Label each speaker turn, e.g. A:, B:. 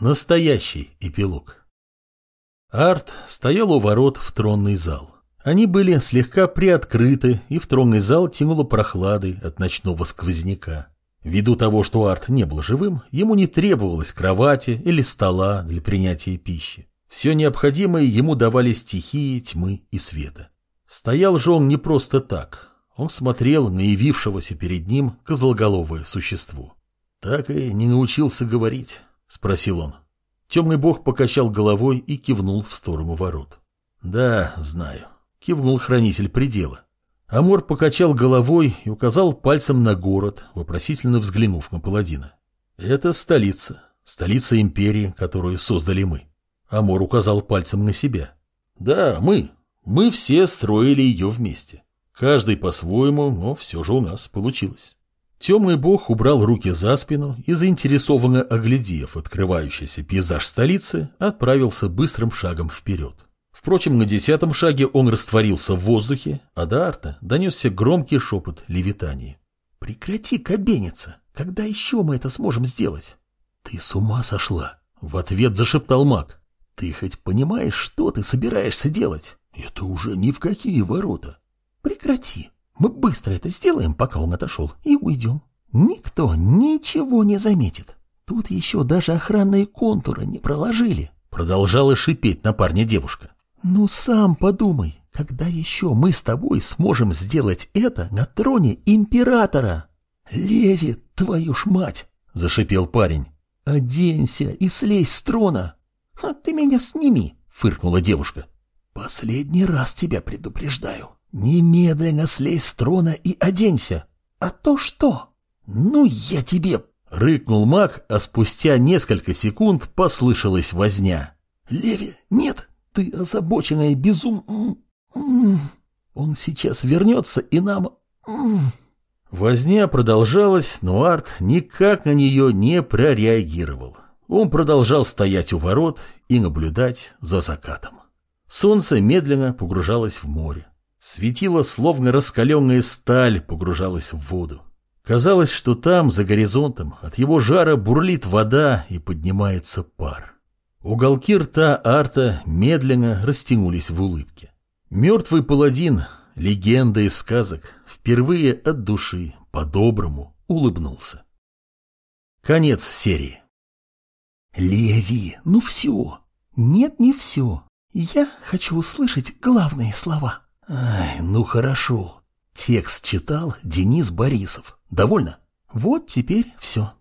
A: Настоящий эпилог. Арт стоял у ворот в тронный зал. Они были слегка приоткрыты, и в тронный зал тянуло прохладой от ночного сквозняка. Ввиду того, что Арт не был живым, ему не требовалось кровати или стола для принятия пищи. Все необходимое ему давали стихии тьмы и света. Стоял же он не просто так. Он смотрел на явившегося перед ним козлоголовое существо. Так и не научился говорить. — спросил он. Темный бог покачал головой и кивнул в сторону ворот. «Да, знаю», — кивнул хранитель предела. Амор покачал головой и указал пальцем на город, вопросительно взглянув на паладина. «Это столица, столица империи, которую создали мы». Амор указал пальцем на себя. «Да, мы. Мы все строили ее вместе. Каждый по-своему, но все же у нас получилось». Темный бог убрал руки за спину и, заинтересованно оглядев открывающийся пейзаж столицы, отправился быстрым шагом вперед. Впрочем, на десятом шаге он растворился в воздухе, а до арта донесся громкий шепот левитании.
B: «Прекрати кабениться! Когда еще мы это сможем сделать?»
A: «Ты с ума сошла!» — в ответ зашептал маг.
B: «Ты хоть понимаешь, что ты собираешься делать? Это уже ни в какие ворота!» «Прекрати!» Мы быстро это сделаем, пока он отошел, и уйдем. Никто ничего не заметит. Тут еще даже охранные контуры не проложили.
A: Продолжала шипеть на парня девушка.
B: Ну сам подумай, когда еще мы с тобой сможем сделать это на троне императора? Леви, твою ж мать! Зашипел парень. Оденься и слезь с трона. А ты меня сними, фыркнула девушка. Последний раз тебя предупреждаю. «Немедленно слезь с трона и оденься!» «А то что?» «Ну, я тебе...»
A: — рыкнул маг, а спустя несколько секунд послышалась возня.
B: «Леви, нет, ты озабоченная безум... Он сейчас вернется, и нам...»
A: Возня продолжалась, но Арт никак на нее не прореагировал. Он продолжал стоять у ворот и наблюдать за закатом. Солнце медленно погружалось в море. Светило, словно раскаленная сталь, погружалась в воду. Казалось, что там, за горизонтом, от его жара бурлит вода и поднимается пар. Уголки рта Арта медленно растянулись в улыбке. Мертвый паладин, легенда из сказок, впервые от души, по-доброму, улыбнулся. Конец серии.
B: «Леви, ну все!» «Нет, не все. Я хочу услышать главные слова».
A: Ай, ну хорошо. Текст читал Денис Борисов. Довольно?
B: Вот теперь все.